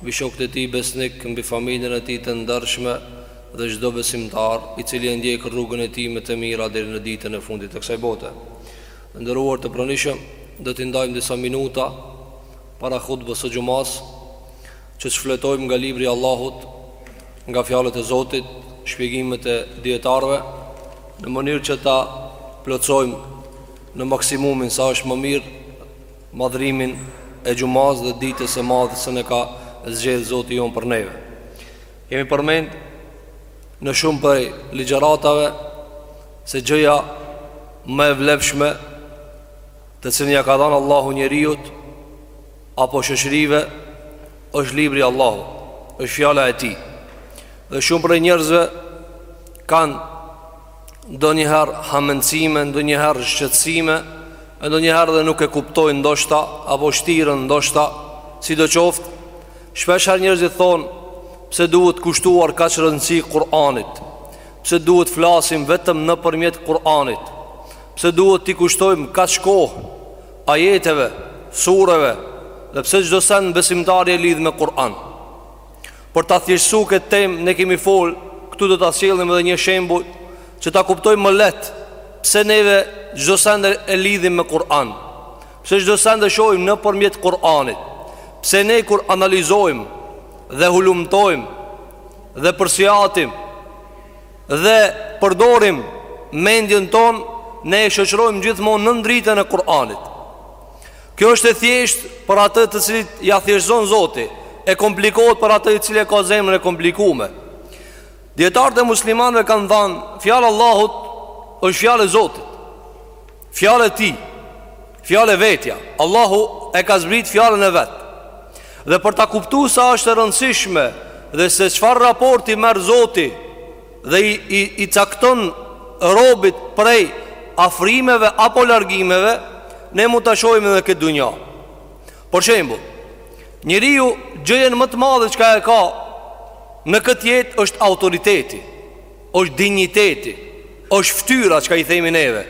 mbi shokët e tij besnikë, mbi familjen e tij të ndershme dhe çdo besimtar, i cili e ndjek rrugën e tij me të mira deri në ditën e fundit të kësaj bote. Të nderuar të pranishëm, do t'i ndajmë disa minuta para hutbës së xhumasë, që t'shfletojmë nga libri i Allahut, nga fjalët e Zotit, shpjegimet e dijetarëve, në mënyrë që ta plotësojmë në maksimumin sa është më mirë madhrimin e xhumasë dhe ditës së madhe që na ka zgjedh Zoti jonë për neve. Kemi përmend në shumë prej ligjëratave se gjëja më e vlefshme të cilën ia ka dhënë Allahu njeriut apo shoqërive është libri i Allahut, është fjala e tij. Dhe shumë prej njerëzve kanë ndonjëherë hamendësime, ndonjëherë shqetësime, e ndonjëherë dhe nuk e kuptojnë ndoshta apo shtiren ndoshta, sidoqoftë, shpeshherë njerëzit thonë pse duhet kushtuar kaq rëndësi Kur'anit, pse duhet flasim vetëm nëpërmjet Kur'anit, pse duhet t'i kushtojmë kaq kohë ajeteve, sureve dhe pse çdo send besimtari e lidh me Kur'an. Për ta thjeshtësu këtë temë, ne kemi fol, këtu do ta sjellim edhe një shembull që ta kuptojmë më lehtë pse neve çdo send e lidhim me Kur'an. Pse çdo send e shohim nëpërmjet Kur'anit? Pse ne kur analizojmë dhe hulumtojmë dhe përsiatim dhe përdorim mendjen tonë, ne e shoqërojmë gjithmonë nën dritën e Kur'anit. Kjo është e thjeshtë për atë të cilit ia thjeshtëzon Zoti, e komplikohet për atë i cili ka zemrën e komplikume. Dijetarët e muslimanëve kanë thënë, fjala e Allahut është fjalë e Zotit. Fjalë e Tij, fjalë e vetja. Allahu e ka zbrit fjalën e vet. Dhe për ta kuptu sa është e rëndësishme dhe se çfarë raporti merr Zoti dhe i cakton robit prej afrimeve apo largimeve, ne mund ta shohim edhe në këtë dunja. Për shembull, njeriu gjëjen më të madhe çka e ka në këtë jetë është autoriteti, është dinjiteti, është ftyra që ka i themi neve.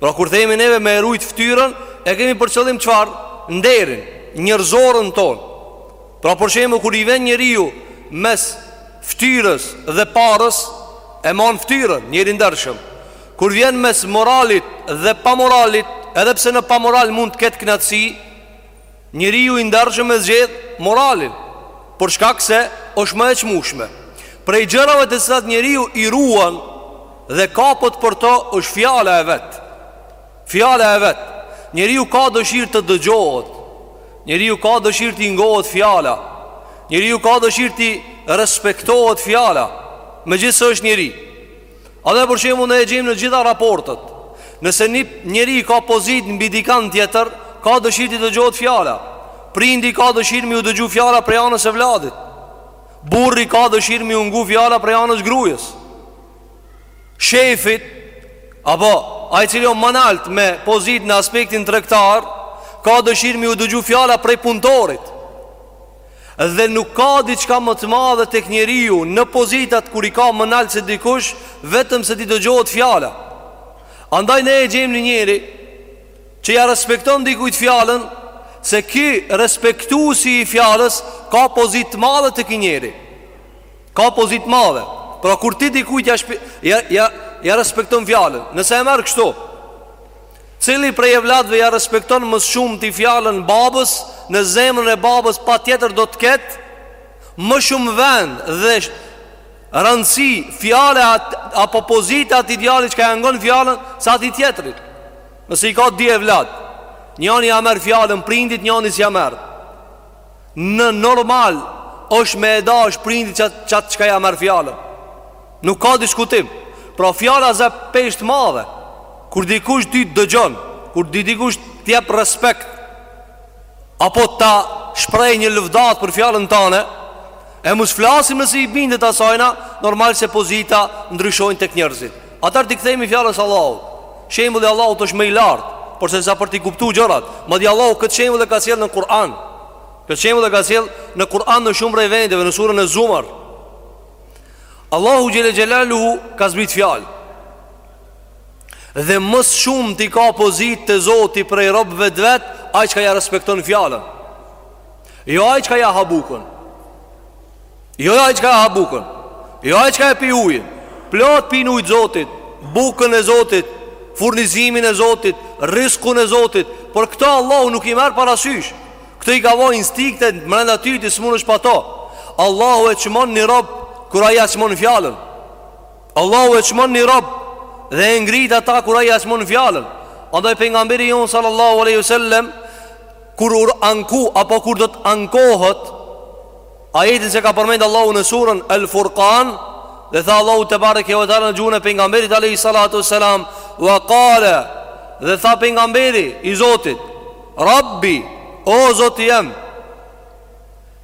Pra kur themi neve me e rujt ftyrën E kemi për qëllim çfarë Nderin, njerëzoren tonë Pra për shembull kur i vjen njeriu Mes ftyrës dhe pares E man ftyrën, njeri i ndershëm Kur vjen mes moralit dhe pamoralit Edhe pse në pamoral mund të ketë knatësi Njeriu i ndershëm e zgjedh moralin, për shkak se është më e çmueshme. Prej gjërave të cilat njeriu i ruan dhe kapet për to është fjala e vet. Fjala e vet. Njeriu ka dëshirë të dëgjohet. Njeriu ka dëshirë t'i ngohet fjala. Njeriu ka dëshirë t'i respektohet fjala, megjithëse është njeri. Edhe për shembull ne e gjejmë në gjitha raportet. Nëse një njeri ka pozitë mbi dikan tjetër, ka dëshirë t'i dëgjohet fjala. Prindi ka dëshirë mi u dëgju fjala prej anës evladit. Burri ka dëshirë mi u ngu fjala prej anës grujës. Shefit apo ai cili o ma nalt me pozitë në aspektin tregtar, ka dëshirë mi u dëgju fjala prej punëtorit. Dhe nuk ka diçka më të madhe tek njeriu në pozitat kur i ka më nalt se dikush, vetëm se t'i dëgjohet fjala. Andaj ne e gjejmë një njeri që ja respekton dikujt fjalën, se ky respektuesi i fjalës ka pozitë të madhe tek ai njeri. Ka pozitë të madhe. Pra kur ti dikujt ja ja ja, ja respekton fjalën, nëse e merr kështu, Cili prej evladve ja respekton më s'shumti fjalën babës, në zemrën e babës patjetër do të ketë më shumë vend dhe rëndësi fjale apo pozita ati djali çka ja ngon fjalën se ati tjetrit nëse i ka dy evlad njani ja merr fjalën prindit njani s'ja merr Normal është me e dashtë prindi atë çka ja merr fjalën Nuk ka diskutim Pra fjala zë peshë t'madhe Kur dikush ty ta dëgjon Kur dikush t'jep respekt Apo ta shpreh një lëvdatë për fjallën tane E mos flasim nëse i bindet asajna Normal se pozitat ndryshojnë tek njerëzit Atëherë t'i kthehemi fjalës së Allahut. Shembulli i Allahut është më i lartë, por se sa për t'i kuptu gjërat, madje Allahu këtë shembull e ka sjellë në Kur'an. Këtë shembull e ka sjellë në Kur'an në shumë vende, në surën Ez-Zumer. Allahu xhel-le xhelaluhu ka zbrit fjalë. Dhe më s'shumti ka pozitë te Zoti prej robëve të vet, ai që ja respekton fjalën. Jo ai që ja ha bukën. Jo ai çka ha bukën. Jo ai çka e pi ujin. Plot pin ujt e Zotit, bukën e Zotit, furnizimin e Zotit, rriskun e Zotit, por këto Allahu nuk i merr parasysh. Këto i ka vënë instikte brenda ty ti s'munesh pa to. Allahu e çmon ni rob kur ai ja çmon fjalën. Allahu e çmon ni rob dhe e ngrit atë kur ai ja çmon fjalën. Andaj pejgamberi jon sallallahu alaihi wasallam kur u ranku apo kur do të ankohet Ajetin që ka përmend Allahu në surën El Furqan dhe tha Allahu tebareke ve teala në gjuhën e pejgamberit alayhi salatu selam wa qala dhe tha pejgamberi i Zotit Rabbi o Zoti jem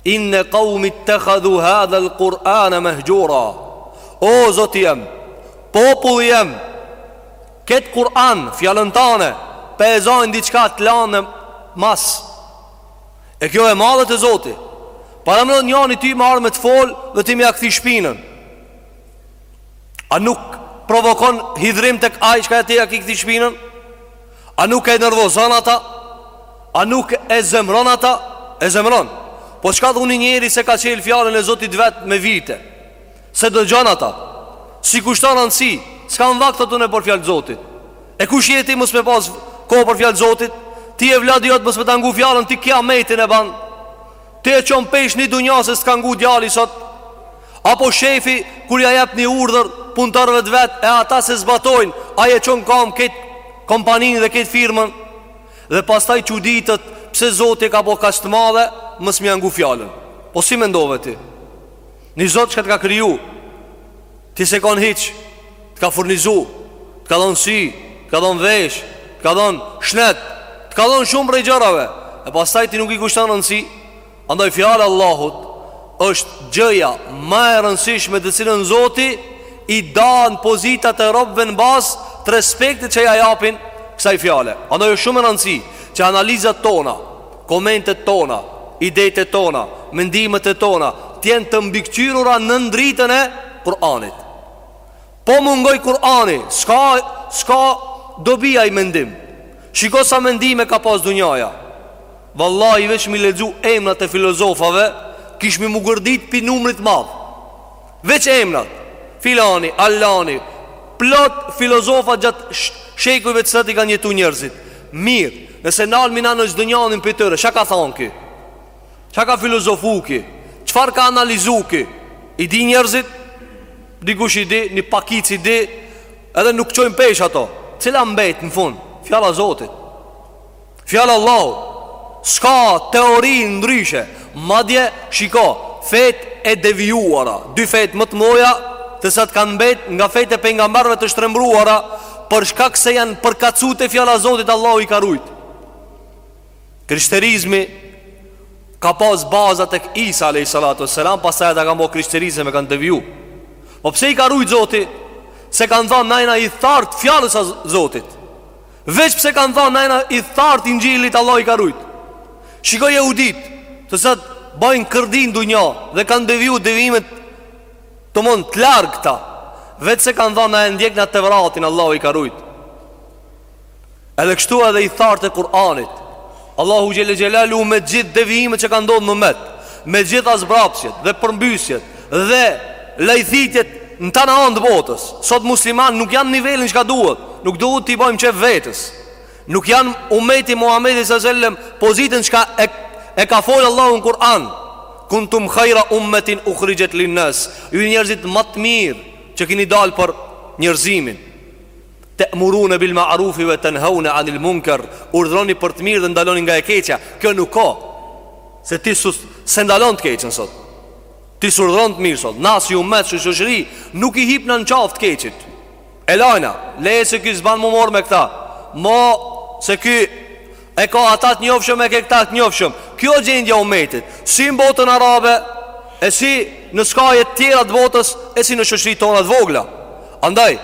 inna qaumi ittakhadhu hadha al-Qur'ana mahjura o Zoti jem populli jem kët Kur'an fjalën tane pe zanë diçka të lanë mas E kjo e madhe te zoti Paramendo njani ty me ardh me të fol Dhe ti me ja kthy shpinën A nuk provokon hidhrim tek ai Çka ti ja ki kthy shpinën A nuk e nervozon ata A nuk e zemron ata E zemron Po çka thu ni njeri s'e ka çel fjalën e zotit vet me vite S'e dëgjon ata S'i kushton rëndësi S'kam vakt unë për fjalë t'zotit E kush je ti mos me pas kohë për fjalë t'zotit Ti evladi jot mos me ta ngu fjalën Ti kijametin e ban Ti e çon peshë një dunja se s'ka ngu djali sot Apo shefi Kur ja jep një urdhër Puntorëve të vet E ata s'e zbatojnë A e çon n'kamë këtë Kompaninë dhe këtë firmën Dhe pastaj çuditet Pse zoti e ka bo kaq të madhe Mos me ja ngu fjalën Po si mendove ti Një Zot që të ka kriju Ti s'je konë hiç Të ka furnizu Të ka dhonë sy Të ka dhonë vesh Të ka dhonë shnet Të ka dhonë shumë prej gjërave E pastaj ti nuk i kushton rëndësi Andoj fjala e Allahut është gjëja ma e rëndësishme të cilën Zoti i dan pozitat e robëve në bazë të respektit që ja japin kësaj fjale. Andoj është shumë me rëndësi që analizat tona Komentet tona, idetë e tona, mendimet e tona të jenë të mbikëqyrura nën dritën e Kur'anit. Po mungoi Kur'ani, s'ka s'ka dobi ai mendim. Shiko sa mendime ka pas dunjaja. Vallahi veç me i lexu emrat e filozofave, kishmi m'u gërdit pi numrit t'madh. Veç emrat, Filani, Allani, plot filozofa gjatë shekujve të cilat i kanë jetu njerëzit. Mirë, nëse nalemi na në çdo njanin pi tyre, çka ka thonë ky? Çka ka filozofu ky? Çfarë ka analizu ky? I di njerëzit? Dikush i di, një pakicë i di, edhe nuk çojnë peshë ato. Cila mbet në fund? Fjala zotit. Fjala Allahut S'ka teori ndryshe Madje shiko Fetë e devijuara Dy fetë më të mdhaja Të cilat kanë mbet nga fetë e pejgamberve të shtrembruara Për shkak se janë përkatësu te fjala Zotit Allahu i ka rujt Krishterizmi Ka pas bazat tek Isa Alejhi salatu ve selam Pastaj ata e kanë bo krishterizëm e kanë deviju Po pse i ka rujt Zoti Se kanë than na jena ithtartë e fjalës së Zotit Veç pse kanë thanë na jena ithtarët e Inxhilit Allahu i ka rujt Shiko jehudit se sa e bajnë kërdi n'dunja Dhe kanë deviju devimet Tamam t'largëta Veç pse kanë thanë na e ndjekna Tevratin Allahu i ka rujt Edhe kështu edhe ithtarët e Kur'anit Allahu xhele xhelalu me gjithë devijimet që kanë ndodh në umet, me gjithë zbrapsjet dhe përmbysjet dhe lajthitjet në tana anë të botës. Sot muslimanët nuk janë n'nivelin çka duhet, nuk duhet t'i bajmë qef vetes. Nuk janë umeti Muhammedit ve sellem n'pozitën çka e, e ka fol Allahu në Kur'an. Kuntum khajra umetin uhrixhet linnas, ju njerëzit ma të mirë që kini dalë për njerëzimin. Te'murune bil ma'rufi ve tenhaune anil munker Urdhroni për të mirë dhe ndaloni nga e keqja Kjo nuk ka Se ti s'e, s'e ndalon të keqen sot Ti s'urdhron të mirë sot Na si umet si shoqni Nuk i hipna në qafë të keqit E lajna Leje se ky s'ban m'u marr me këta Mo se ky E ka ata të njofshëm e ka këta të njofshëm. Kjo gjendja e umetit, si në botën arabe, e si në skaje të tjera të botës, e si në shoqëritë tona të vogla. Andaj,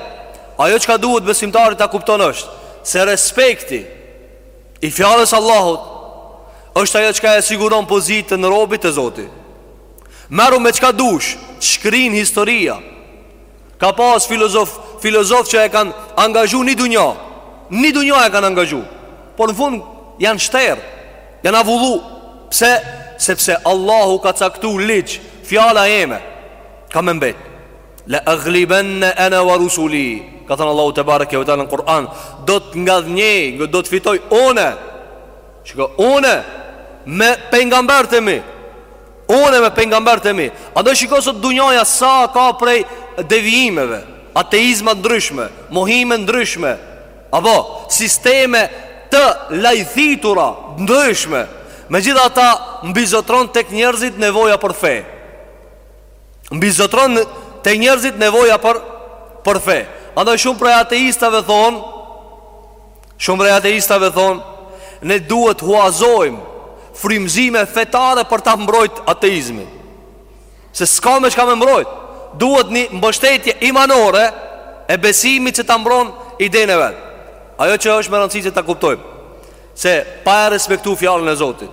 ajo çka duhet besimtarit ta kupton është se respekti i fjalës s'Allahut është ajo çka e siguron pozitën e robit të Zotit. Merru me çka dush, shkrin historia. Ka pas filozof, filozof që e kanë angazhu ni dunja Ni dunja e kanë angazhu Por në fund janë shter Janë avullu Pse? Sepse Allahu ka caktu ligj Fjala eme Ka me mbet Le aglibenne ene ve rusuli Ka thënë Allahu tebareke ve teala në Kur'an Do të ngadhënjej Do të fitoj une Çka une Me pejgambert e mi Une me pejgambert e mi. Andaj shiko sot dunjaja sa ka prej devijimeve, ateizma t'ndryshme, mohime t'ndryshme, apo sisteme të lajthitura t'ndryshme. Megjithatë mbizotron tek njerëzit nevoja për fe. Mbizotron te njerëzit nevoja për për fe. Andaj shumë prej ateistave thonë Shumë prej ateistave thonë, ne duhet t'huazojmë frymëzime fetare për ta mbrojt ateizmin. Se s'ka me çka me mbrojt. Duhet ni mbështetje imanore e besimi që ta mbron idenë e vet. Ajo që është me rëndësi që ta kuptojmë, se pa e respektu fjalën e Zotit,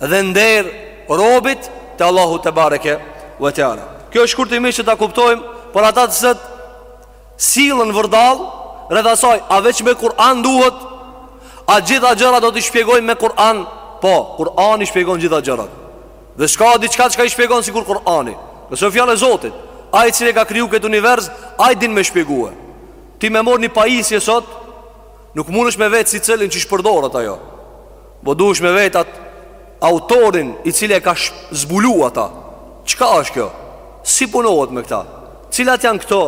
dhe ndër robit të Allahut tebareke ve teala. Kjo shkurtimisht që ta kuptojmë por ata të cilët sillen vërdall rreth asaj, a veç me Kur'an duhet? A gjitha gjërat do t'i shpjegojmë me Kur'an? Po, Kur'ani shpjegon gjitha gjërat. Dhe s'ka diçka çka i shpjegon sikur Kur'ani. Se është fjala e Zotit, ai i cili ka kriju këtë univers, ai din me shpjegue. Ti me marr ni pajisje sot, nuk mundesh me vetë secilin qysh përdoret ajo. Po duhesh me vet at autorin i cili e ka zbulu ata. Çka është kjo? Si punohet me këta? Cilat janë këto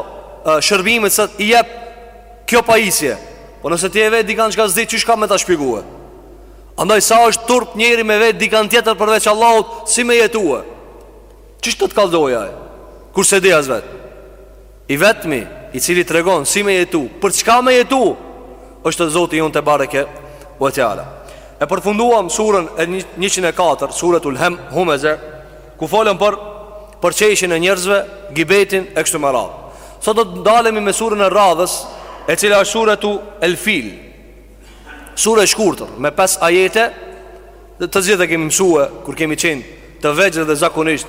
shërbimet çë i jep kjo pajisje? Po nëse ti e vetë dikan çka s'di qysh ka me ta shpjegue? Andaj sa është turp njëri me vetë dikan tjetër përveç Allahut si me jetue? Qysh të të kallzojë ai? Kur s'e di as vetë? I vetmi i cili tregon si me jetu, për çka me jetu, është Zoti jonë tebareke ve teala. E përfunduam surën e 104, suratul Hem Humeze, ku folëm për përqeshjen e njerëzve, gibetin e kështu me radhë. Sot do të ndalemi me surën e radhës, e cila është suratu El Fil. Sure e shkurtër, me 5 ajete, dhe të gjithë e kemi mësue, kur kemi qenë të vegjël dhe zakonisht,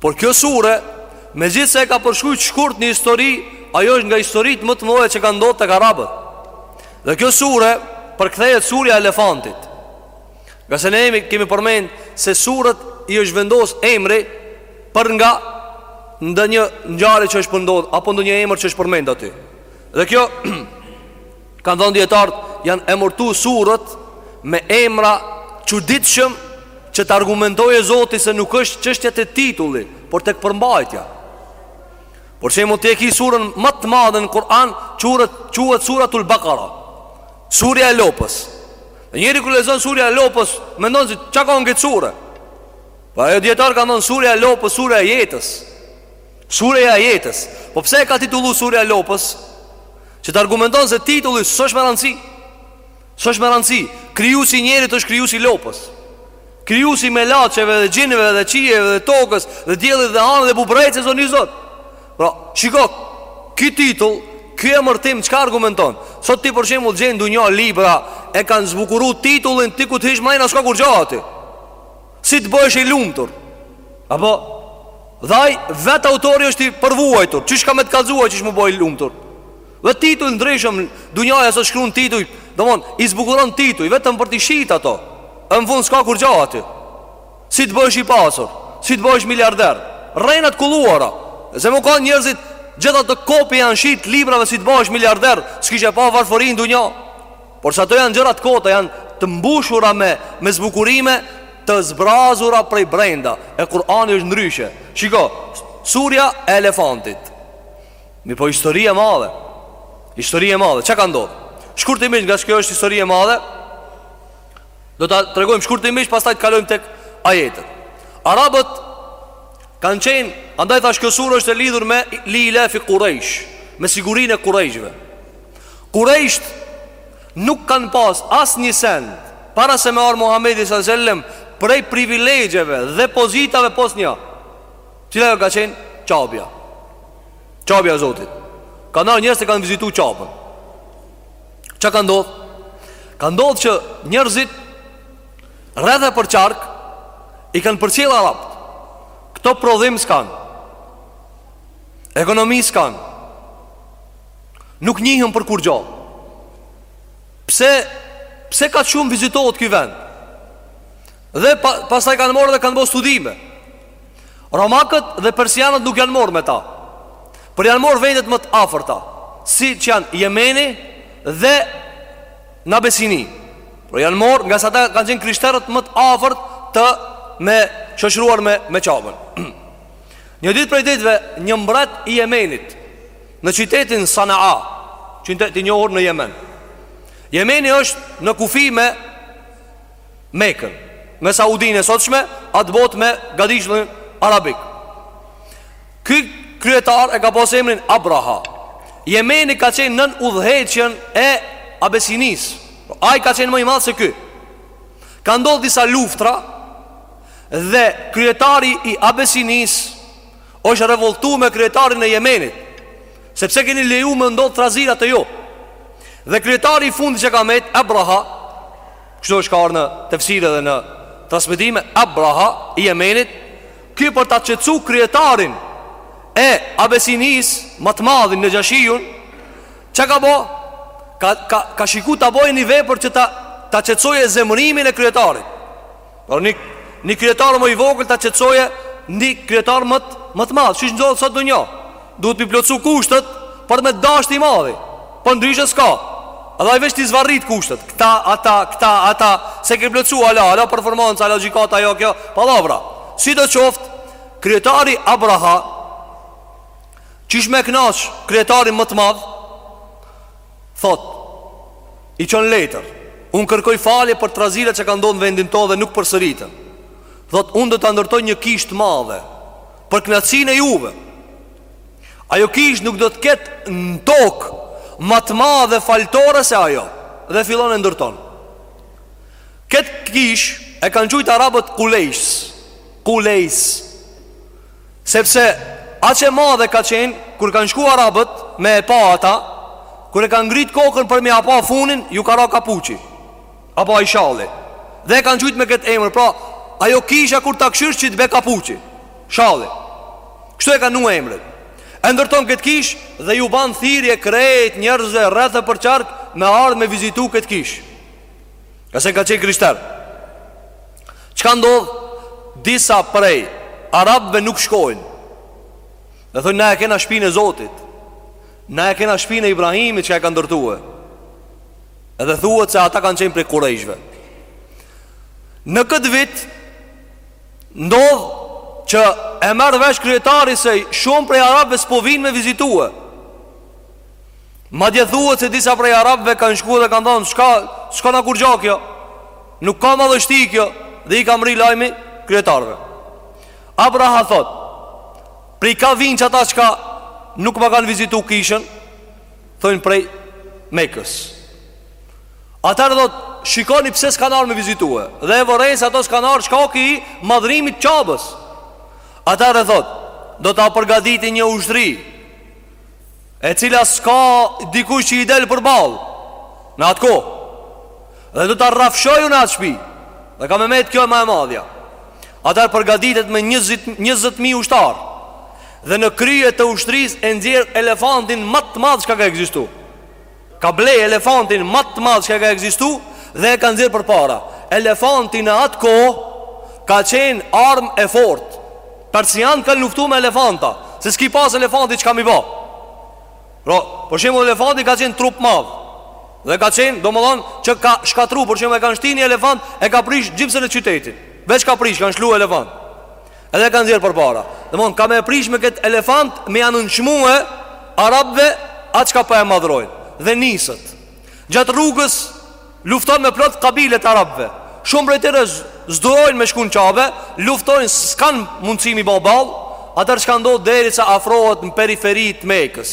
Por kjo sure, megjithëse e ka përshkru shkurt një histori, ajo është nga historitë më të mëdha që kanë ndodh tek arabët. Dhe kjo sure përkthehet surja e elefantit. Ngase ne kemi kemi përmend se sures i është vendos emri për nga ndonjë ngjarje që është përndodh apo ndonjë emër që është përmend aty. Dhe kjo Kanë thënë dijetarët, janë emërtu suret me emra t'çuditshëm që të argumentojë Zoti se nuk është çështja te titulli, por tek përmbajtja. Për shembull ti e ki surën ma të madhe në Kur'an, quhet quhet suratul Baqara. Surja e Lopës. Dhe njëri kur lexon surja e Lopës, mendon se çka ka n'kët sure. Po ajo dijetarët kanë thënë surja e Lopës, surja e jetës. Surja e jetës. Po pse e ka titullu surja e Lopës? Që të argumenton se titulli s'është me rëndësi. S'është me rëndësi. Krijuesi i njerit është krijuesi i lopës. Krijuesi i melaçeve dhe xhinëve dhe qiejve dhe tokës dhe diellit dhe hanës dhe bubrrecës âsht ni Zot. Pra, shiko, ky titull, ky emërtim çka argumenton? Sot ti për shembull gjen do libra e kanë zbukuru titullin ti kur të hish mrena s'ka kurgja aty. Si të bëhesh i lumtur? A po dhe ai vet autori është i përvuajtur. Qysh ka me të kallzu ai qysh m'u bo i lumtur? Dhe tituj ndryshëm, dunjaja sot shkruan tituj, domthon i zbukuron tituj vetëm për t'i shit ato. E në fund s'ka kurgja aty. Si të bëhesh i pasur? Si të bëhesh miliarder? Rrena t'kulluara. Se m'u kanë njerëzit gjithë ato kopje janë shit librave si të bëhesh miliarder, s'kishe pa varfëri në dunja. Porse ato janë gjëra të kota, janë të mbushura me, me zbukurime të zbrazura prej brenda. E Kurani është ndryshe. Shiko, surja e elefantit. Mirëpo histori e madhe. Histori e madhe. Çka ka ndodhur? Shkurtimisht ngase kjo është historie e madhe. Do ta tregojmë shkurtimisht, pastaj të kalojmë tek ajetet. Arabët kanë qenë, andaj thash kjo surë është e lidhur me li-ilafi Kurejsh, me sigurinë e Kurejshëve. Kurejsht nuk kanë pas asnjë send Para se me ardh Muhammedi alejhi selam Prej privilegjeve dhe pozitave pos një Cila? Ajo ka qenë Qabja Qabja e Zotit Kanë ardh njerëz e kanë vizitu Qabën Ça ka ndodh? Ka ndodh që njerëzit Rreth e përqark I kanë përcjell arabt Këto prodhim s'kanë Ekonomi s'kanë Nuk njihen për kurgjo Pse Pse kaq shumë vizitohet ky vend Dhe pa, pastaj kanë morë dhe kanë bo studime Romakët dhe persianët nuk janë morë me ta Por janë morë vendet më të afërta Siç janë Jemeni dhe Abesinia Por janë morë ngase ata kanë qenë krishterët më të afërt të me shoqëruar me, me Qabën Një ditë prej ditëve një mbret i Jemenit Në qytetin Sana'a, qytet i njohur në Jemen. Jemeni është në kufi me Mekën, me Saudinë e sotshme, atë botë me gadishullin arabik. Ky kryetar e ka pas emrin Abraha. Jemeni ka qenë nën udhëheqjen e Abesinisë. Ai ka qenë më i madh se ky. Ka ndodhur disa luftra dhe kryetari i Abesinisë është revoltu me kryetarin e Jemenit Se pse keni leju me ndodh trazirat e ajo Dhe kryetari i fundit që ka met Abraha Kështu është ka ardh në tefsire dhe në transmitime Abraha i Jemenit Ky për ta qetësu kryetarin e Abesinisë Ma t'madhin Nexhashiun Ça ka bo? Ka, ka, ka shiku të bojë një vepër që ta, ta qetësoje zemërimin e kryetarit Por një, një kryetar më i vogël ta qetësoje një kryetar më të, më të madh, siç ndodh sot në dynja. Duhet me i plotësu kushtet për me dashtë i madhi. Po ndryshe s'ka. Edhe ai veç t'i zvarrit kushtet. Këta, ata, këta, ata, s'e ke plotësu ala, ala performanca, ala gjikata, ajo, kjo, pallavra. Sido qoftë, kryetari Abraha, qysh me e knaq kryetarin më të madhë, Thotë, i çon letër, unë kërkoj falje për trazira që kanë ndodh në vendin tonë dhe nuk përsëritën. Thotë, unë do ta ndërtoj një kishë të madhe, për knaqsinë e juve. Ajo kishë nuk do të ketë në tokë, ma të madhe faltore se ajo, dhe fillon e ndërton. Këtë kishë e kanë qujtë arabët kulejsë, kulejsë. Sepse aq e madhe ka qenë kur kanë shku arabët me e pa ata, kur e kanë ngrit kokën për me ia pa funin, ju ka ra kapuçi apo ai shalli. Dhe e kanë qujt me këtë emër, pra ajo kisha kur ta kshyrsh që të bie kapuçi, shalli. Kështu e kanë vnu emrin. E ndërton këtë kishë dhe ju ban thirrje krejt njerëzve rreth e përqark me ardh me vizitu këtë kishë. Se ka qenë krishter Çka ndodh Disa prej Arabve nuk shkojnë Dhe thojnë na e kena shpinë e Zotit Na e kena shpinë e Ibrahimit Çka e ka ndërtue Edhe thuhet se ata kanë qenë prej kurejshve Në këtë vit Ndodh Që e merr vesh kryetari se Shumë prej Arabve s'po vijnë me vizitue Madje thuhet se disa prej arabëve kanë shku dhe kanë thonë, "S'ka, s'ka na kurgja kjo. Nuk ka madhështi kjo." Dhe i ka mrri lajmi kryetarëve. Abraha thotë, "Prej ka vijnë ç'ata çka nuk ma kanë vizitu kishën?" Thojnë prej Mekës. Atëherë thotë, "Shikoni pse s'kanë ardh me vizitue." Dhe e vërejnë se ato s'kanë ardh shkaku i madhërimit të Qabës. Atëherë thotë, "Do ta përgaditi një ushtri E cila s'ka dikush që i del përballë Në atë kohë Dhe do ta rrafshoj unë atë shpi Dhe ka me met kjo ma e madhja Atëherë përgaditet me 20.000 ushtarë Dhe në krye të ushtrisë e nxjerr elefantin ma të madh çka ka ekzistu Ka ble elefantin ma të madh çka ka ekzistu dhe e ka nxjerr përpara Elefanti në atë kohë ka qenë armë e fortë Persianët kanë luftu me elefanta Se s'ki pas elefantit çka me i ba Po, pra, për shembull elefanti ka qenë trupmadh Dhe ka qenë, domethonë, që ka shkatrru Për shembull e kanë shti ni elefant e ka prish gjysën e qytetit Veç ka prish, kanë lshu elefant Edhe e ka nxjerr përpara Dhe menon, ka me e prish me këtë elefant Me ja nënçmue Arabve Atë çka po e madhrojnë Dhe niset Gjatë rrugës Lufton me plot kabile t'Arabve Shumë prej tyre s'dojnë me shku n'Qabe Luftojnë s'kanë mundësi me i ba ballë Atëherë çka ndodh derisa afrohet në periferi t'Mekës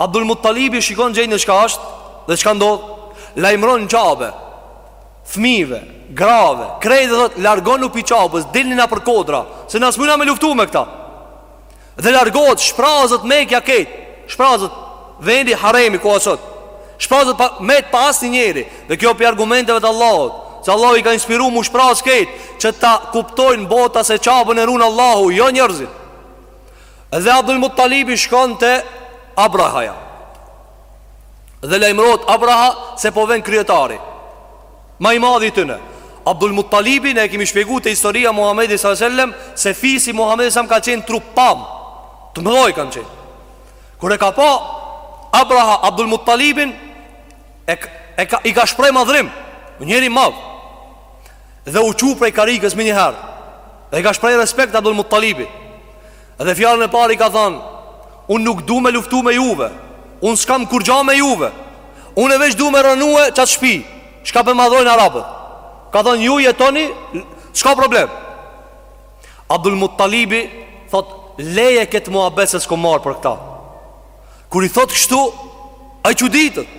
Abdul Muttalibi shikon gjendjen çka është dhe çka ndodh, lajmëron Qabe, fmijve, grave, krejt dhe thot largonu pi Qabës, dilni nëpër kodra, se na smuna me luftu me këta. Dhe largohet, shprazet Mekja kejt, shprazet vendi Haremi ku a sot. Shprazet pa, met pa asnji njeri, dhe kjo pi argumenteve të Allahut. Se Allahu i ka inspiru m'u shpraz kejt, që ta kuptojnë bota se Qabën e run Allahu, jo njerëzit. Dhe Abdul Muttalibi shkon te Abrahaja Dhe lajmërot Abraha se po ven kryetari Ma i madhi i tyne Abdul Muttalibi na e kemi shpjegu te historia e Muhammedit s.a.s. Se fisi i Muhammedit s.a.s. ka qenë trup pam Të mdhoj kanë qenë Kur e ka pa Abraha Abdul Muttalibin e, e ka, I ka shpreh madhrim Njeri madh dhe u çu prej karikës menjëherë dhe i ka shpreh respekt Abdul Muttalibit dhe fjalën e parë i ka thanë unë nuk du me luftu me juve unë s'kam kurgja me juve unë e veç du me rrënue qatë shpi çka pe madhrojnë arabët ka thënë ju jetoni s'ka problem Abdul Muttalibi thot leje këtë muabet se s'kom ardh për këta kur i thot kështu ai çuditet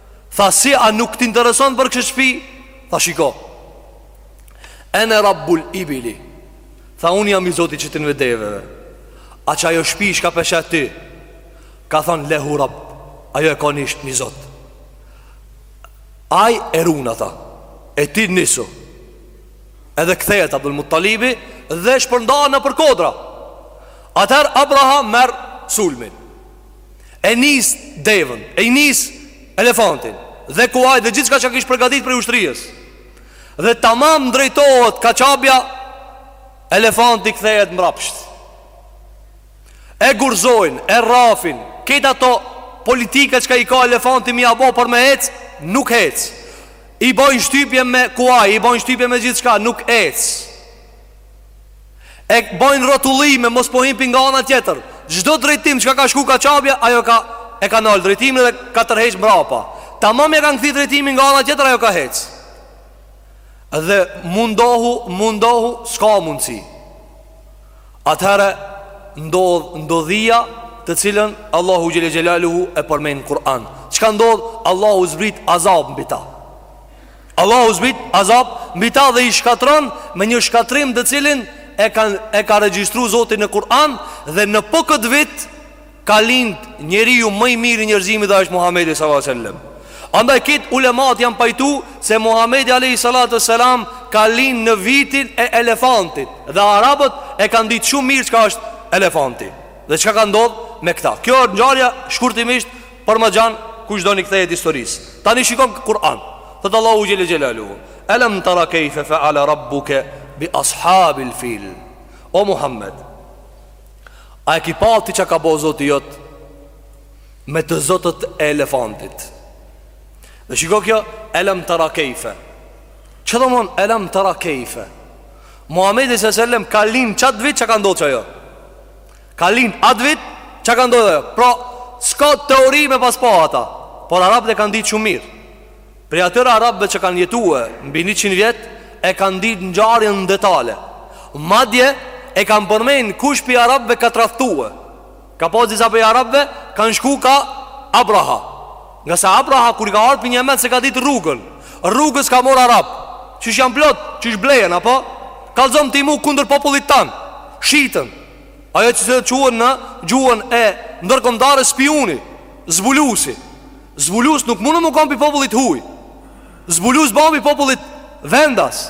Tha si a nuk t'intereson për ksi shpi Tha shiko Ene rabbul ibili Tha unë jam i zoti qëtyne deveve Aq, ajo shpi çka pe she ti Ka thanë lehu rab Ajo e ka nisht nji zot Ai e run, tha, e ti nisu Edhe kthehet Abdul Muttalibi Dhe shpërndan nëpër kodra Atherë Abraha merr sulmin E nis devën, e, e nis elefantin dhe kuaj dhe gjithçka çka kish përgatit prej ushtrisë. Dhe tamam drejtohet ka Qabja, elefanti kthehet mbrapsht. E gurëzojnë, e rrafin, kejt ato politika çka i ka elefanti me ja bo për me ec, nuk ec. I bojnë shtypje me kuaj, i bojnë shtypje me gjithçka, nuk ec. E bojnë rrotullime, mos po hin pi nga ana tjetër. Çdo drejtim çka ka shku ka Qabja, ajo ka, e ka nalë drejtimin dhe ka tërheq mrapa. Tamam e kanë kthy drejtimin nga ana tjetër, ajo ka hec. Dhe mundohu, mundohu, s'ka mundësi. Atëherë, ndodh, ndodhia të cilën Allahu Xhel-le Xhelaluhu e përmen në Kur'an. Çka ndodh, Allahu zbrit azab mbi ta. Allahu zbrit azab mbi ta dhe i shkatërron me një shkatërrim të cilin e ka e ka regjistru Zoti në Kur'an dhe në po këtë vit ka lind njeriu më i mirë i njerëzimit dhe është Muhamedi sallallahu alaihi wasallam. Andaj kit ulemat janë pajtu se Muhamedi alayhi salatu selam ka lind në vitin e elefantit dhe arabët e kanë ditë shumë mirë çka është elefanti dhe çka ka ndodh me këta. Kjo është ngjarja shkurtimisht Për ma gjan kush don i kthehet historisë tani shiko në Kur'an thot Allahu xhela xhelaluhu alam tara kayfa faala rabbuka bi ashabil fil o Muhammed a e ke pa ti çka ka bo Zoti jot me të zotët e elefantit dhe shiko kjo alam tara kayfa ç'domethon alam tara kayfa Muhamedi sallallahu alaihi wasallam ka lind qat vit që ka ndodh qajo Ka lind atë vit që ka ndodh ajo. Pra, s'ka teori me pas pa ata, por arabët e kanë ditë shumë mirë. Prej atyre arabëve që kanë jetue mbi 100 vjet, e kanë ditë ngjarjen në detale. Madje e kanë përmend kush pi arabëve ka tradhtue. Ka pas disa prej arabëve kanë shku ka Abraha. Ngase Abraha kur ka ardh pi Jemenit s'e ka ditë rrugën. Rrugës ka marr arab. Qysh janë plot, qysh blehen apo? Kallzon ti mu kundër popullit tand. Shiten. Ajo që quhet në gjuhën ndërkombëtare spiuni, zbulusi Zbulus nuk mund me kon pi popullit huj Zbulus bahet pi popullit vendas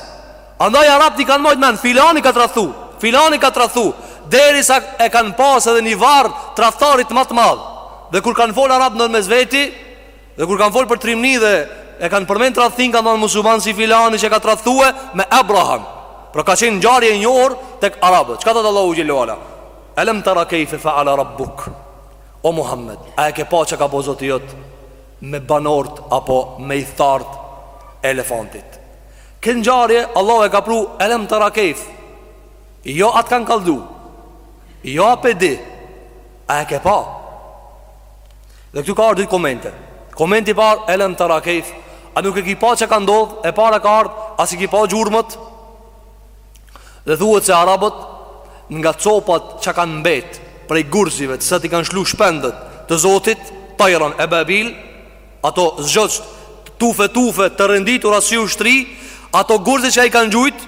Andaj arabët i kanë mbajt men Filani ka tradhtu, filani ka tradhtu Derisa e kanë pas edhe një varr tradhtarit ma të madh Dhe kur kanë folë arabët ndërmes veti Dhe kur kanë folë për trimni dhe e kanë përmen tradhtinë, kanë thonë mos u ban si filani që ka tradhtue me Abrahan. Pra ka qenë ngjarje e njohur tek arabët. Çka thot Allahu xhel-le ue ala? Elem tera kejfe feala rabbuk. O Muhammed, a e ke pa çka ka bo Zoti jot me banorët apo me ithtarët e elefantit? Këtë ngjarje, Allahu e ka pru elem tera kejf. Jo a t'kanë kallzu. Jo a pe di. A e ke pa? Dhe këtu ka ardh dy komente Komenti i parë, elem tera kejf A nuk e ki pa çka ka ndodh E para ka ardh, a s'i ki pa gjurmët Dhe thuhet se arabët Nga copat që kanë mbet Prej gurzive të cilët i kanë lshu shpendët të Zotit, tajran ebabil Ato zogjt Tufe tufe të renditura sikur ushtri Ato gurzi që i kanë gjujt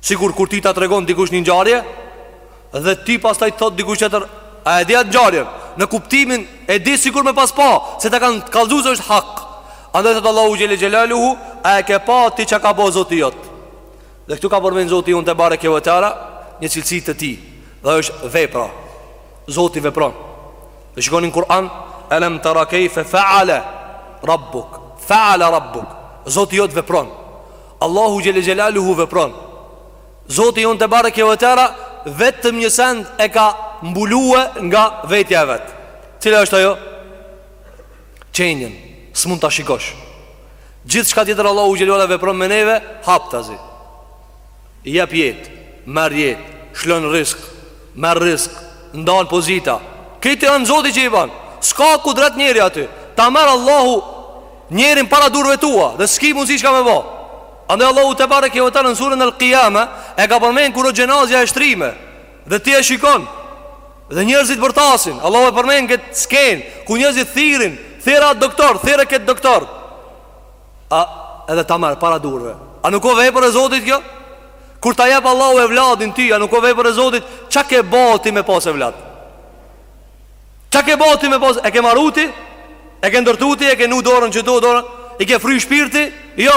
Sikur kur ti ta tregon dikush një ngjarje dhe ti pastaj të thot dikush tjetër, a e di atë ngjarjen? Në kuptimin e di sikur me pas pa, se ta kanë kallëzu se është hak. Andaj thot Allahu xhele xhelaluhu, a e ke pa ti çka ka bë Zoti jot? Dhe këtu ka përmend Zoti jonë tebareke ve teala një cilësi të tij, dhe është vepra. Zoti vepron. Dhe shikoni n'Kur'an, alam tara kayfa fa'ala rabbuk fa'ala rabbuk zoti jot vepron Allahu xhele xhelaluhu vepron. Zoti jonë tebareke ve teala vetëm një send e ka mbulue nga vetja e vet. Cila është ajo? Qenjen. S'mund ta shikosh. Gjithçka tjetër Allahu xhele ve ala vepron me neve, haptazi. Jep jetë, merr jetë, shlon rrisk, merr rrisk, ndan pozita. Krejt janë Zoti që i bën. S'ka kudret njeri aty. Ta merr Allahu Njerin para duarve tua Dhe s'ki mundësi çka me bo Andaj Allahu tebareke ve teala në suren el Kijame E ka përmen kur o xhenazja e shtrime Dhe ti e shikon Dhe njerëzit bërtasin Allahu e përmen këtë skenë Ku njerëzit thirrin Thirre atë doktor Thirre këtë doktor A edhe ta merr para duarve A nuk o vepër e zotit kjo Kur ta jep Allahu evladin ty A nuk o vepër e zotit Ça ke ba ti me pas evlad Ça ke bo ti me pas E ke maru ti E ke ndërtu ti E ke nu dorën që do dorën I ke fry shpirt ti Jo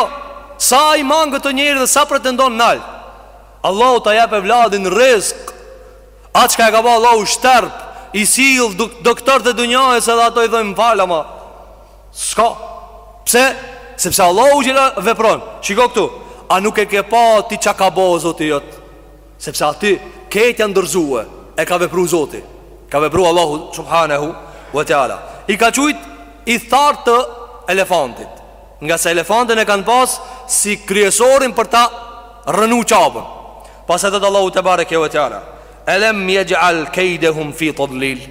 Sa i mangët o njeri dhe sa pretendon nalt Allahu ta jep evladin rrisk A çka e ka bo Allahu shterp I sill doktort e dunjasë edhe ato i thojnë falë ama S'ka Pse Sepse Allahu xhele ala vepron Shiko këtu A nuk e ke pa ti ça ka bo zoti jot Sepse aty krejt janë dorëzue E ka vepru zoti Ka vepru Allahu subhanehu ve teala I ka qujt ithtarë të elefantit Ngase elefantin e kanë pas Si kryesorin për ta rrënu Qabën Pastaj thotë Allahu tebareke ve teala Elem jexh'al kejdehum fi tadlil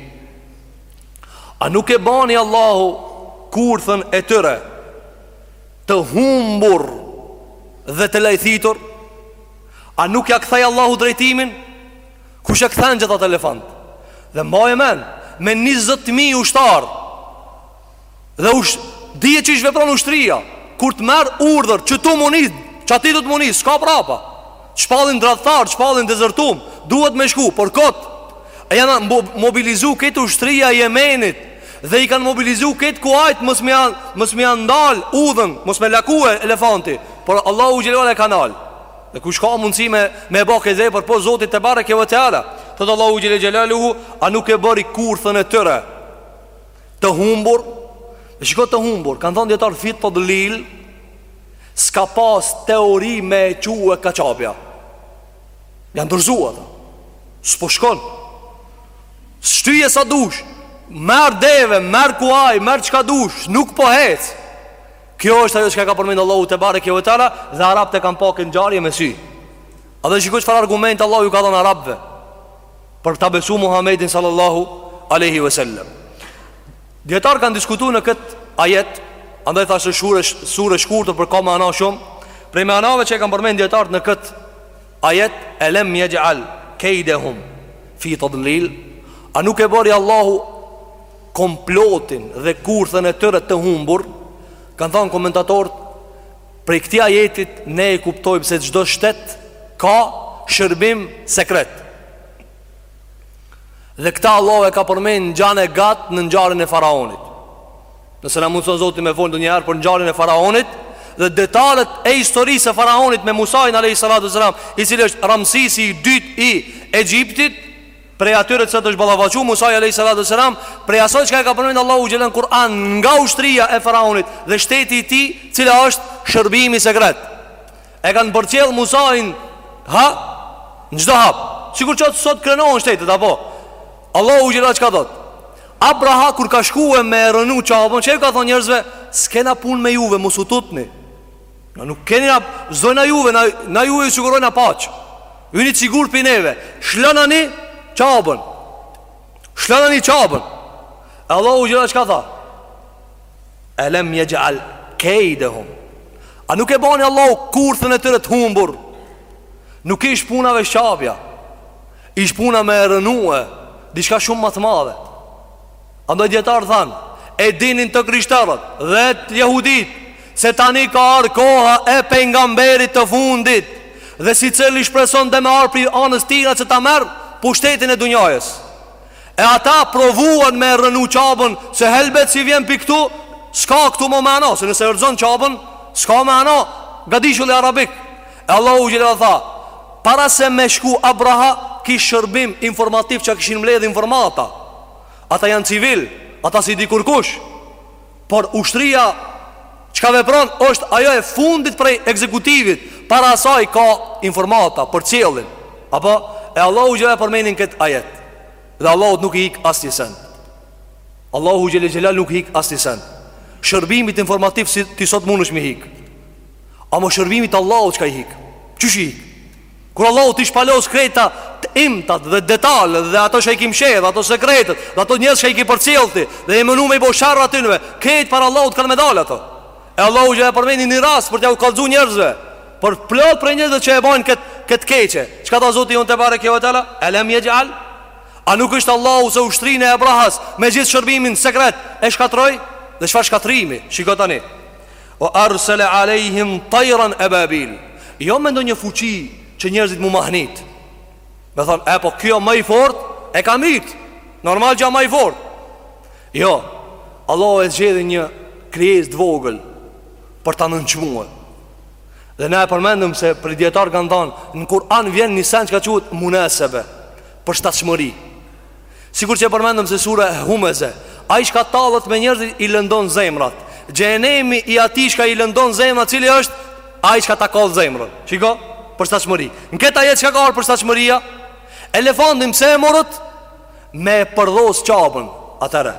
A nuk e bani Allahu kurthën e tyre Të humbur dhe të lajthitur A nuk ia kthej Allahu drejtimin? Kush e kthen gjithë atë elefant? Dhe mbaje men, me 20.000 ushtarë Dhe ush, dije qysh vepron ushtria Kur të merr urdhër, qëtu m'u nis, qaty duhet m'u nis, s'ka prapa Shpallin tradhtar, shpallin dezertor, duhet me shku, por kot Janë mobilizu krejt ushtria e Jemenit Dhe i kanë mobilizu krejt kuajt Mos me ja, mos me ja ndal udhën Mos me lakue elefanti Por Allahu xhele e ka ndal Dhe kush ka mundësi me, me e bo këtë përpos Zotit tebareke ve teala Thotë Allahu xhele xhelaluhu A nuk e bëri kurthën e tyre Të humbur Dhe shiko të humbur Kanë thonë dijetarët fi tadlil S'ka pas teori me e çue ka Qabja Janë dorëzu ata. S'po shkon. Shtyje sa dush. Merr deve, merr kuaj, merr çka dush, nuk po hec. Kjo është ajo çka e ka përmend Allahu tebareke ve teala dhe arabët e kanë pa këtë ngjarje me sy. A dhe shiko çfarë argument Allahu ju ka dhan arabëve për ta besu Muhamedin sallallahu alejhi ve sellem. Dijetarët kanë diskutu në këtë ajet Andaj thashë sure, sure e shkurtër por ka mana shumë Prej manave që e kanë përmen dijetarët në këtë ajet Elem jexh'al Kejdehum Fi tadlil A nuk e bëri Allahu Komplotin dhe kurthën e tyre të humbur Kanë thanë komentatorët Prej këtij ajetit ne e kuptojmë se çdo shtet Ka shërbim sekret Dhe këtë Allahu e ka përmen gjanë e gjatë në ngjarjen e faraonit Nëse na mundëson Zoti me folë ndonjëherë për ngjarjen e faraonit Dhe detalet e historisë së faraonit me Musain a.s. I cili është Ramsesi i dytë i Egjiptit Prej atyre të cilët është ballafaqu Musai a.s. Prej asaj çka e ka përmen Allahu xhele në Kur'an nga ushtria e faraonit Dhe shteti i tij cila është shërbimi sekret E kanë përcjell Musain ha në çdo hap. Sikur që sot krenohen shtetet apo. Allahu xhele çka thot. Abraha kur ka shkue me e rrënu Qabën, ç'ju ka thon njerëzve, s'kena punë me juve, mos u tutni. Na nuk keni na s'dojna juve, na na juve ju sigurojna paqe. Jini të sigurt pi neve. Shlonani Qabën. Shlonani Qabën. Allahu xhele çka thot. Elem jexh'al kejdehum A nuk e bani Allahu kurthën e tyre të humbur Nuk ish puna veç Qabja Ish puna me rrënue Diçka shumë më të madhe Andaj dijetarët thanë E dinin të krishterët dhe jehuditë Se tani ka ardh koha e pejgamberit të fundit Dhe secili shpresonte me ardh prej anës tyre që ta merr Pushtetin e dunjajës E ata provuan me rrënu Qabën Se helbet s'i vjen pi këtu S'ka këtu mo mana Se nëse rrëzon Qabën S'ka mana Gadishulli Arabik E Allahu xhele tha Para se me shku Abraha Kish shërbim informativ që kishin mledh informata Ata janë civil Ata s'i di kurkush Por ushtria që vepron është ajo e fundit prej ekzekutivit, para asaj ka informata përcjellin. A po, e Allahu xh.sh. e përmend kët ajet. Dhe Allahut nuk i ik asnjë sen. Allahut xhele xhelal nuk i ik asnjë sen. Shërbimit informativ si ti sot mundesh me i ik. Ama shërbimit Allahut çka i ik. Qysh i ik. Kur Allahu t'i shpalos krejt ato të imtat dhe detalet dhe ato që i ki mshehë, ato sekretet, dhe ato njerëz që i ki përcjell ti, dhe ki menu me i bo sherr atynve, krejt para Allahut kanë me dalë ato. E Allahu ja e përmeni një rast për t'jau kallzu njërzve, për plot prej njërzve që e bojnë këtë të keqe. Çka tha Zoti jonë tebareke ve teala? Elem jexh'al? A nuk është Allahu se ushtrine e Ebrahas me gjithë shërbimin sekret e shkatrroi? Dhe çfarë shkatrrimi, shiko tani. Ue ersele alejhim tajran ebabil Jo me ndonjë fuqi që njerëzit m'u mahnit Me thonë, e po kjo ma i fort E ka myt Normal që a ma i fort Jo Allahu e zgjedh një krijesë të vogël Për ta nënçmue Dhe ne e përmendëm se prej dijetarë kanë thanë Në Kur'an vjen një sen çka quhet munasebe Përshtatshmëri Sikur që e përmendëm se sure Humeze Ai çka tallet me njerëzit i lëndon zemrat Xhehenemi i atij çka i lëndon zemrat Cili është ai çka ta kall zemrat Shiko përshtatshmëri Në këtë ajet çka ka ardhë përshtatshmëria Elefantin pse e morën Me e përdhos Qaben Atëherë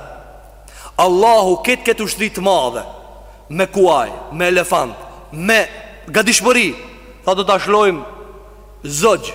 Allahu ket ket ushtri të madhe Me kuaj, me elefant Me gadishmëri Tha do t'ia shlojmë Zogj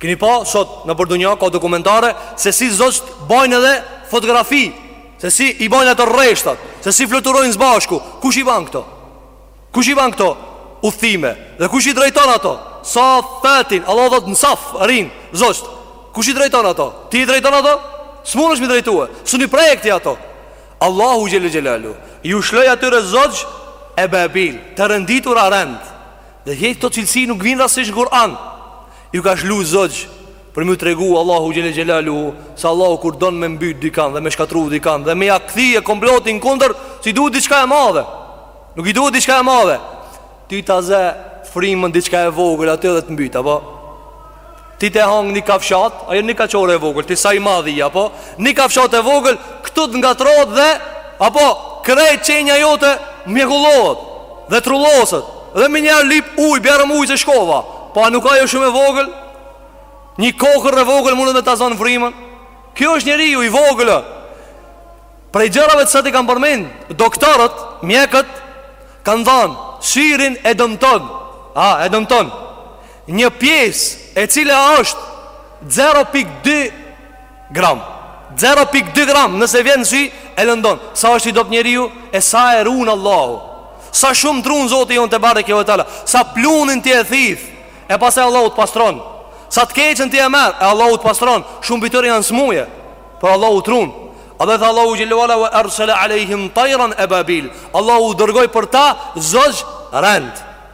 Keni pa sot nëpër dunja ka dokumentare Se si zogjtë bajnë edhe fotografi Se si i bajnë ato rreshtat Se si fluturojnë së bashku Kush i banë këto? Kush i banë këto udhtime Dhe kush i drejton ato? Saffatin Allahu thotë në saf Rrinë Zogjtë Kush i drejton ato? Ti i drejton ato? S'mundesh m'i drejtue S'mun i prek ti ato Allahu xhele xhelalu Ju shloi atyre zogj Ebabil Të renditura rend Dhe hej këto cilësi nuk vinë rastisht në Kur'an. Ju ka shlu zogj për me tregu Allahu xhele xhelalu se Allahu kur don me mbyt dikan dhe me shkatrru dikan dhe me ja kthie komplotin kundër s'i duhet diçka e madhe. Nuk i duhet diçka e madhe. Ty ta zë frimën diçka e vogël aty dhe të mbyt apo Ti t'e hangë një kafshat Ajo niqaq asht e vogël Ti sa i madh je, apo Një kafshat e vogël Këtu të ngatrrohet dhe Apo krejt qenja jote Mjekullohet Dhe trulloset Dhe menjëherë lip uj Bjermë uj se shkova Po a nuk â ajo shumë e vogël Një kokërr e vogël Munet me ta zanë frymën Ky është njeriu i vogël Prej gjërave të sa t'i kam përmen Doktorët, mjekët Kanë thanë Syrin e dëmton A, e dëmton Një pjesë e cila është zero pikë dy gram. Zero pikë dy gram nëse vjen në sy e lëndon. Sa është i dobët njeriu e sa e ruan Allahu. Sa shumë t'run Zoti jonë tebareke ve teala, sa pluhnin ti e thith, e pastaj Allahu të pastron. Sa të keqën ti e merr, e Allahu të pastron. Shumë pi tyre janë smuje, por Allahu t'run. Edhe tha Allahu xhel-le ve ala: Ve ersele alejhim tajran ebabil. Allahu dërgoi për ta zogj rend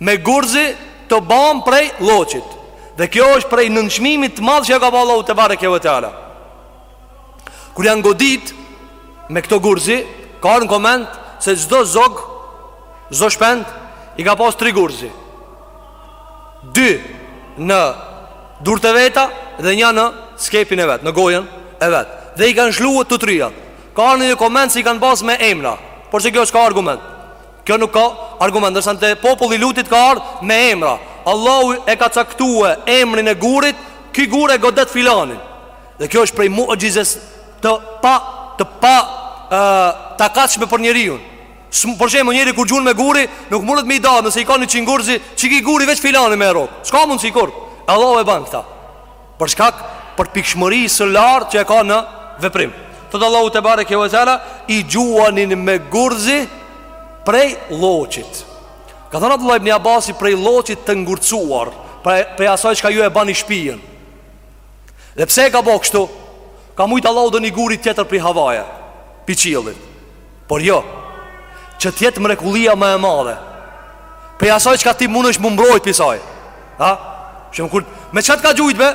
Me gurzi të bamë prej lloçit Dhe kjo është prej nënçmimit të madh që ju ka ba Allahu tebareke ve teala Kur janë godit me këto gurzi Ka ardhë në koment se çdo zog Çdo shpend I ka pas tri gurzi Dy në durt e veta Dhe një në sqepin e vet Në gojën e vet Dhe i kanë lshu të trijat Ka ardhë në një koment se i kanë pas me emra Por se kjo është ka argument Kjo nuk ka argument, ndërsa te populli i Lutit ka ardhë me emra. Allahu e ka caktue emrin e gurit, ky gur e godet filanin. Dhe kjo është prej muxhizes të pa, të pa e, takatshme për njeriun. Se për shembull njeri kur gjun me guri, nuk mundet me i da, nëse i ka njëqind gurzi, që ky guri veç filanin me e rrok. S'ka mundësi kurrë, e Allahu e ban këta. Për shkak përpikshmërisë së lartë që e ka në veprim. Thot Allahu tebareke ve teala i gjuanin me gurzi prej lloçit. Ka thënë Abdullah ibn Abasi prej lloçit të ngurcuar, prej prej asaj çka ju e bani shtëpinë. Dhe pse e ka bo kështu? Ka mujt Allahu ndonjë guri tjetër prej havaje, pi qiellit. Por jo, që të jetë mrekullia më e madhe. Prej asaj çka ti mundesh m'u mbrojt prej saj. Ha? Shembull me çka të ka gjujt me?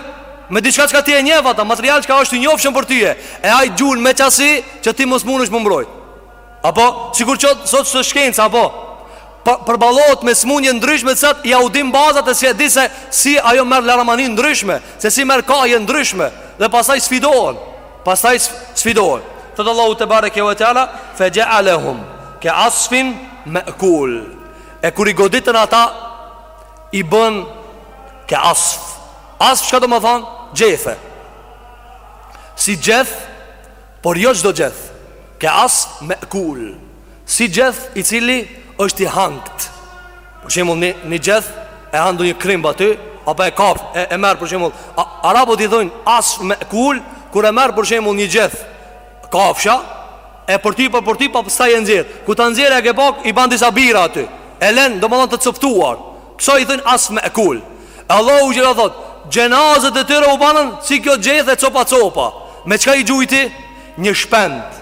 Me diçka çka ti e njeh ata, material çka është i njofshëm për ty. E ai t'gjun me qasi që ti mos mundesh m'u mbrojt. Apo sikur që sot te shkenca apo pa, përballohet me smundje t'ndryshme të cilat jau din bazat e s'e di se si ajo merr laramanin ndryshme, se si merr kahje t'ndryshme dhe pastaj sfidohen. Pastaj sfidohen. Thotë Allahu tebareke ve teala, fe xhealehum ke asfin me'kul. E kur i goditën ata, i bën ke asf. Asf çka domethënë? Gjethe. Si gjeth, por jo çdo gjeth. Ke asf me'kul. Si gjeth i cili është i hangt Për shembull një gjeth e han ndonjë krimb aty Apo e kaf e, e merr për shembull Arabët i thojnë asf me'kul Kur e merr për shembull një gjeth Kafsha E për ty për për ty për staj e nëzirë Kër të nëzirë e ke pak i bandi sa bira aty E len domethënë të coptuar Kësaj i thojnë asf me'kul E Allahu xhel-le thot Xhenazet e tyre u banën si kjo gjeth e copa copa Me çka i gjujti? Një shpend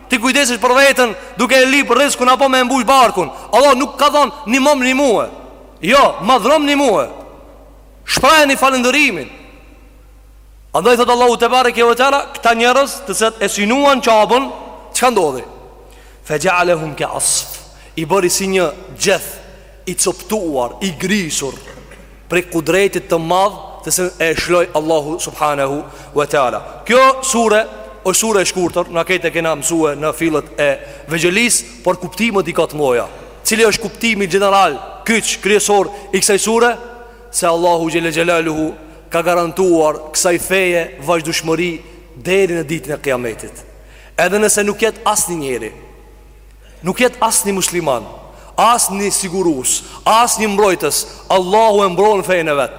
Ti kujdesesh për veten duke e lyp rrizkun apo me e mbush barkun. Allah nuk ka thënë nimom, një muaj. Jo, madhërom, nimoj Mu. Shprehni falënderimin. Andaj thotë Allahu tebareke ve teala, këta njerëz të cilët e synuan Qaben, çka ndodhi? Fe xhealehum ke asf. I bëri si një gjeth i coptuar, i grisur prej kudretit të madh të cilin e lshoi Allahu subhanehu wa ta'ala. Kjo sure është sure e shkurtër, na këtë kena mësue në fillet e vegjëlisë, por kuptimet i ka të mdhaja. Cili është kuptimi gjeneral, kyç, kryesor, i kësaj sure, se Allahu xhele xhelaluhu i ka garantuar kësaj feje vazhdueshmëri deri në ditën e kiametit. Edhe nëse nuk jet asnjë njeri, Nuk jet asnjë musliman Asnjë sigurues Asnjë mbrojtës Allahu e mbron fenë e vet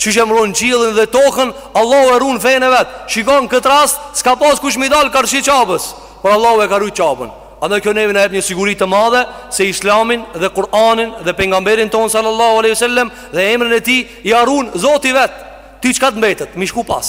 Qysh e mbron qiellin dhe tokën Allahu e run fenë e vet Shikon këtë rast S'ka pas kush mi dalë karshi Qabes Por Allahu e ka rujt Qaben Andaj kjo neve na jep një siguri të madhe Se islamin dhe Kur'anin dhe pejgamberin tonë Sallallahu aleyhi sallem Dhe emrin e tij ia run Zoti vetë Ty çka të mbetet, mi shku pas